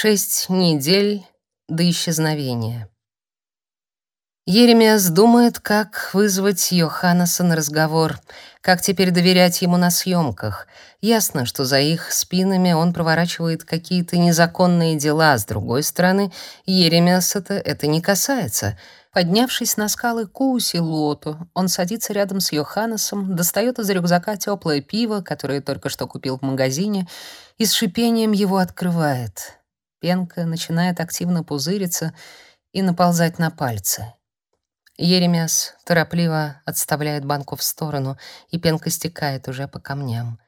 Шесть недель до исчезновения. Еремиас думает, как вызвать Йоханнеса на разговор, как теперь доверять ему на съемках. Ясно, что за их спинами он проворачивает какие-то незаконные дела, с другой стороны, Еремиаса-то это не касается. Поднявшись на скалы Куусилуоту, он садится рядом с Йоханнесом, достает из рюкзака теплое пиво, которое только что купил в магазине, и с шипением его открывает. Пенка начинает активно пузыриться и наползать на пальцы. Еремяс торопливо отставляет банку в сторону, и пенка стекает уже по камням.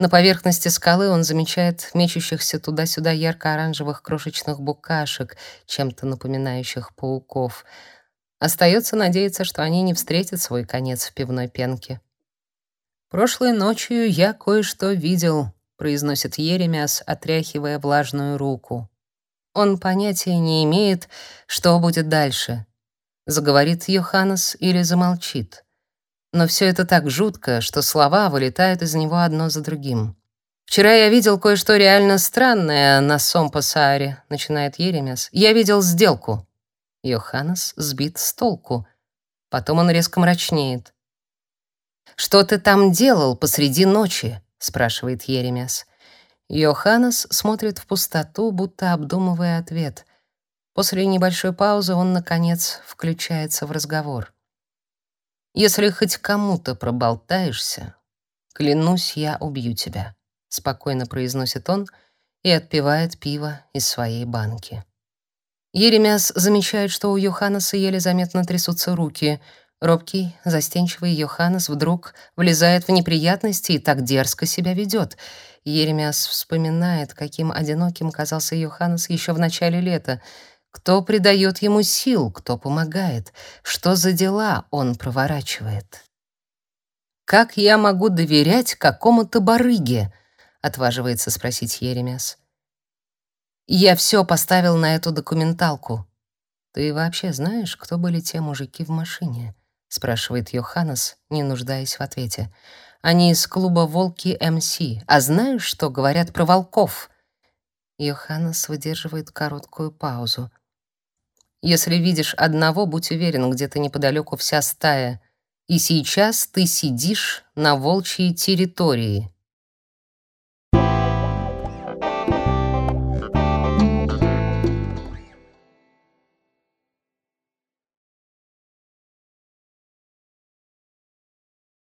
На поверхности скалы он замечает мечущихся туда-сюда ярко-оранжевых крошечных букашек, чем-то напоминающих пауков. Остается надеяться, что они не встретят свой конец в пивной пенке. «Прошлой ночью я кое-что видел», — произносит Еремяс, отряхивая влажную руку. Он понятия не имеет, что будет дальше. Заговорит Йоханнес или замолчит. Но все это так жутко, что слова вылетают из него одно за другим. «Вчера я видел кое-что реально странное на Сомпасааре», — начинает Еремес. «Я видел сделку». Йоханнес сбит с толку. Потом он резко мрачнеет. «Что ты там делал посреди ночи?» — спрашивает Еремес. Йоханнес смотрит в пустоту, будто обдумывая ответ. После небольшой паузы он, наконец, включается в разговор. «Если хоть кому-то проболтаешься, клянусь, я убью тебя», — спокойно произносит он и отпивает пиво из своей банки. Еремяс замечает, что у Йоханнеса еле заметно трясутся руки — Робкий, застенчивый Йоханнес вдруг влезает в неприятности и так дерзко себя ведет. Еремиас вспоминает, каким одиноким казался Йоханнес еще в начале лета. Кто придает ему сил, кто помогает, что за дела он проворачивает. «Как я могу доверять какому-то барыге?» — отваживается спросить Еремиас. «Я все поставил на эту документалку. Ты вообще знаешь, кто были те мужики в машине?» Спрашивает Йоханнес, не нуждаясь в ответе. Они из клуба Волки МС. А знаешь, что говорят про волков? Йоханнес выдерживает короткую паузу. Если видишь одного, будь уверен, где-то неподалеку вся стая. И сейчас ты сидишь на волчьей территории.